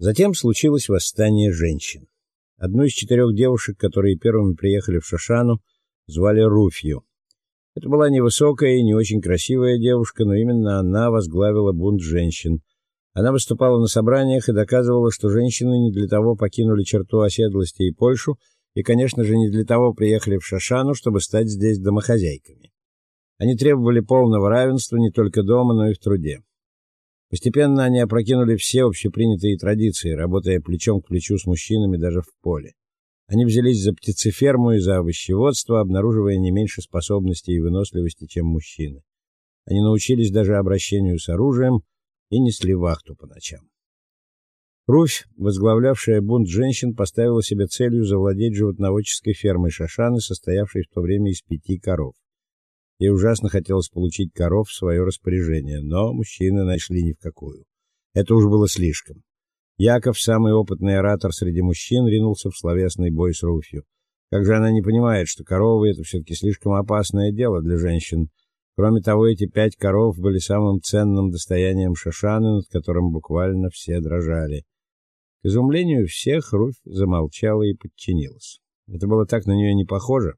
Затем случилось восстание женщин. Одну из четырех девушек, которые первыми приехали в Шашану, звали Руфью. Это была невысокая и не очень красивая девушка, но именно она возглавила бунт женщин. Она выступала на собраниях и доказывала, что женщины не для того покинули черту оседлости и Польшу, и, конечно же, не для того приехали в Шашану, чтобы стать здесь домохозяйками. Они требовали полного равенства не только дома, но и в труде. Постепенно они опрокинули все общепринятые традиции, работая плечом к плечу с мужчинами даже в поле. Они взялись за птицеферму и за овощеводство, обнаруживая не меньше способностей и выносливости, чем мужчины. Они научились даже обращению с оружием и несли вахту по ночам. Руфь, возглавлявшая бунт женщин, поставила себе целью завладеть животноводческой фермой Шашаны, состоявшей в то время из пяти коров. Ей ужасно хотелось получить коров в свое распоряжение, но мужчины нашли ни в какую. Это уж было слишком. Яков, самый опытный оратор среди мужчин, ринулся в словесный бой с Руфью. Как же она не понимает, что коровы это все таки слишком опасное дело для женщин. Кроме того, эти пять коров были самым ценным достоянием Шашаны, над которым буквально все дрожали. К изумлению всех Руфь замолчала и подчинилась. Это было так на нее не похоже.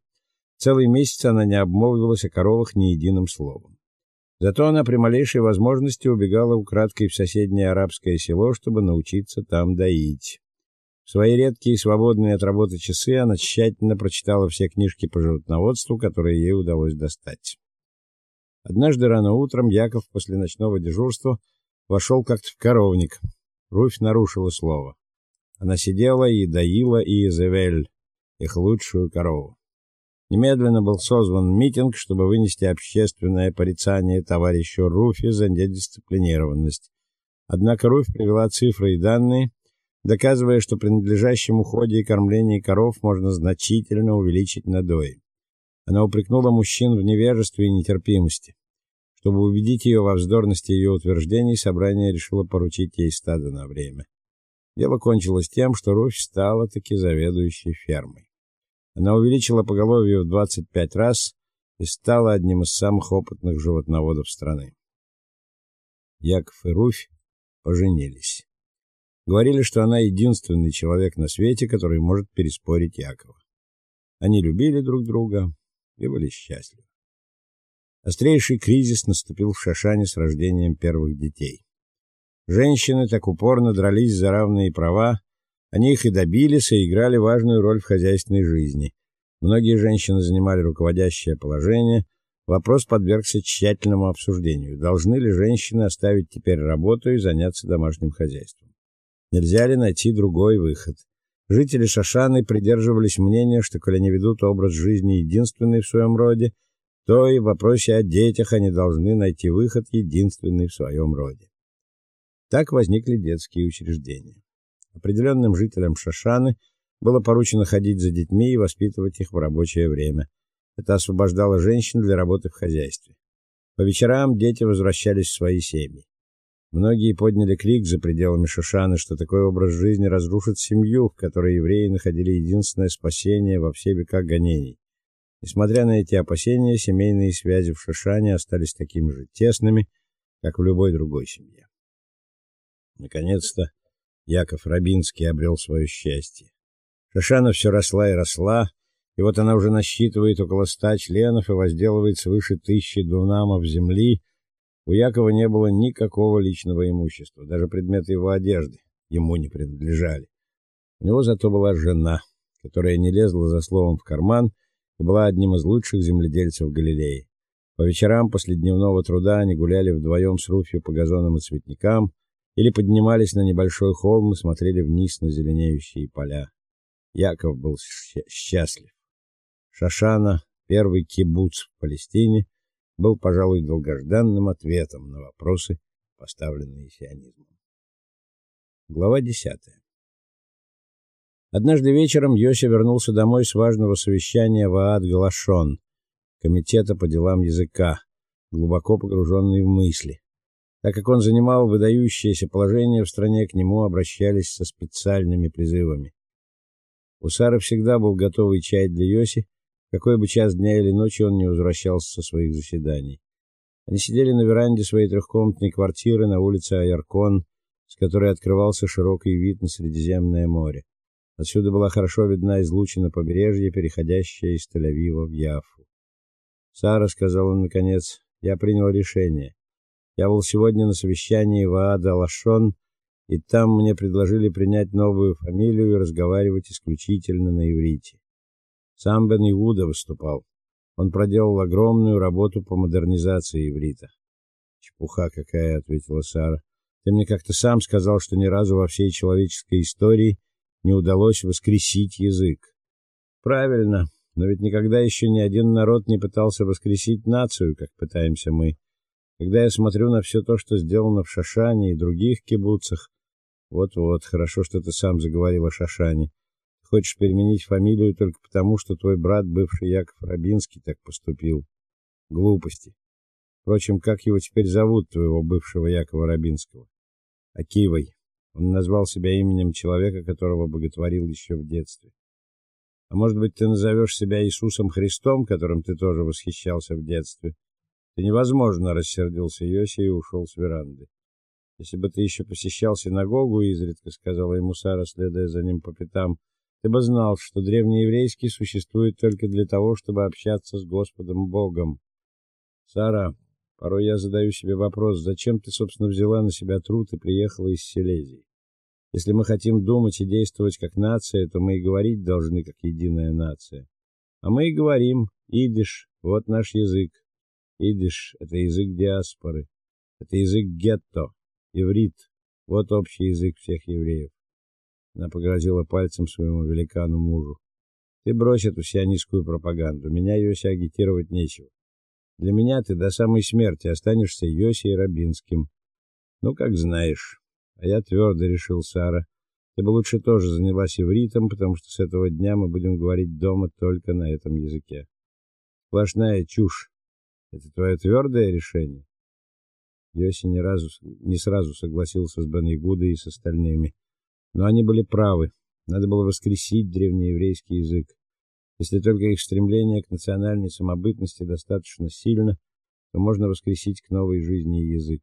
Целый месяц она не обмолвилась о коровах ни единым словом. Зато она при малейшей возможности убегала украдкой в соседнее арабское село, чтобы научиться там доить. В свои редкие свободные от работы часы она тщательно прочитала все книжки по животноводству, которые ей удалось достать. Однажды рано утром Яков после ночного дежурства вошел как-то в коровник. Руфь нарушила слово. Она сидела и доила Изавель, их лучшую корову. Немедленно был созван митинг, чтобы вынести общественное порицание товарищу Руфи за недисциплинированность. Однако Руфь привела цифры и данные, доказывая, что при надлежащем уходе и кормлении коров можно значительно увеличить надои. Она упрекнула мужчин в невежестве и нетерпимости. Чтобы убедить ее во вздорности ее утверждений, собрание решило поручить ей стадо на время. Дело кончилось тем, что Руфь стала таки заведующей фермой. Она увеличила поголовье в 25 раз и стала одним из самых опытных животноводов страны. Яков и Руфь поженились. Говорили, что она единственный человек на свете, который может переспорить Якова. Они любили друг друга и были счастливы. Острейший кризис наступил в Шашане с рождением первых детей. Женщины так упорно дрались за равные права, они их и добились, и играли важную роль в хозяйственной жизни. Многие женщины занимали руководящее положение. Вопрос подвергся тщательному обсуждению. Должны ли женщины оставить теперь работу и заняться домашним хозяйством? Нельзя ли найти другой выход? Жители Шашаны придерживались мнения, что коли они ведут образ жизни единственный в своем роде, то и в вопросе о детях они должны найти выход единственный в своем роде. Так возникли детские учреждения. Определенным жителям Шашаны было поручено ходить за детьми и воспитывать их в рабочее время. Это освобождало женщин для работы в хозяйстве. По вечерам дети возвращались в свои семьи. Многие подняли крик за пределами Шашаны, что такой образ жизни разрушит семью, в которой евреи находили единственное спасение во все века гонений. Несмотря на эти опасения, семейные связи в Шашане остались такими же тесными, как в любой другой семье. Наконец-то Яков Рабинский обрел свое счастье. Шашана все росла и росла, и вот она уже насчитывает около ста членов и возделывает свыше тысячи дунамов земли. У Якова не было никакого личного имущества, даже предметы его одежды ему не принадлежали. У него зато была жена, которая не лезла за словом в карман и была одним из лучших земледельцев Галилеи. По вечерам после дневного труда они гуляли вдвоем с Руфью по газонам и цветникам, или поднимались на небольшой холм и смотрели вниз на зеленеющие поля. Яков был счастлив. Шашана, первый кибуц в Палестине, был, пожалуй, долгожданным ответом на вопросы, поставленные сионизмом. Глава 10. Однажды вечером Йося вернулся домой с важного совещания в Аад-Галашон, комитета по делам языка, глубоко погруженный в мысли. Так как он занимал выдающееся положение в стране, к нему обращались со специальными призывами. У Сары всегда был готовый чай для Йоси, какой бы час дня или ночи он не возвращался со своих заседаний. Они сидели на веранде своей трехкомнатной квартиры на улице Аяркон, с которой открывался широкий вид на Средиземное море. Отсюда была хорошо видна излучина побережья, переходящая из Тель-Авива в Яффу. Сара сказала наконец: "Я принял решение. Я был сегодня на совещании в Ада-Лашон, и там мне предложили принять новую фамилию и разговаривать исключительно на иврите. Сам Бен Иуда выступал. Он проделал огромную работу по модернизации иврита. Чепуха какая, ответила Сара. Ты мне как-то сам сказал, что ни разу во всей человеческой истории не удалось воскресить язык. Правильно, но ведь никогда еще ни один народ не пытался воскресить нацию, как пытаемся мы. Когда я смотрю на все то, что сделано в Шашане и других кибуцах, вот-вот, хорошо, что ты сам заговорил о Шашане. Хочешь переменить фамилию только потому, что твой брат, бывший Яков Рабинский, так поступил. Глупости. Впрочем, как его теперь зовут, твоего бывшего Якова Рабинского? Акивой. Он назвал себя именем человека, которого боготворил еще в детстве. А может быть, ты назовешь себя Иисусом Христом, которым ты тоже восхищался в детстве? Ты невозможно, рассердился Йоси и ушел с веранды. Если бы ты еще посещал синагогу, изредка сказала ему Сара, следуя за ним по пятам, ты бы знал, что древнееврейский существует только для того, чтобы общаться с Господом Богом. Сара, порой я задаю себе вопрос, зачем ты, собственно, взяла на себя труд и приехала из Силезии? Если мы хотим думать и действовать как нация, то мы и говорить должны как единая нация. А мы и говорим идиш, вот наш язык. Идиш это язык диаспоры. Это язык гетто, иврит. Вот общий язык всех евреев. Она погрозила пальцем своему великану мужу. Ты брось эту сионистскую пропаганду. Меня Йоси агитировать нечего. Для меня ты до самой смерти останешься Йоси Рабинским. Ну, как знаешь. А я твердо решил, Сара, ты бы лучше тоже занялась ивритом, потому что с этого дня мы будем говорить дома только на этом языке. Сплошная чушь. Это твое твердое решение? Йоси ни разу не сразу согласился с Бен Игудой и с остальными. Но они были правы. Надо было воскресить древнееврейский язык. Если только их стремление к национальной самобытности достаточно сильно, то можно воскресить к новой жизни язык.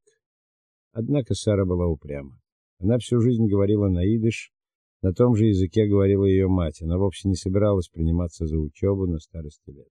Однако Сара была упряма. Она всю жизнь говорила на идиш, на том же языке говорила ее мать. Она вовсе не собиралась приниматься за учебу на старости лет.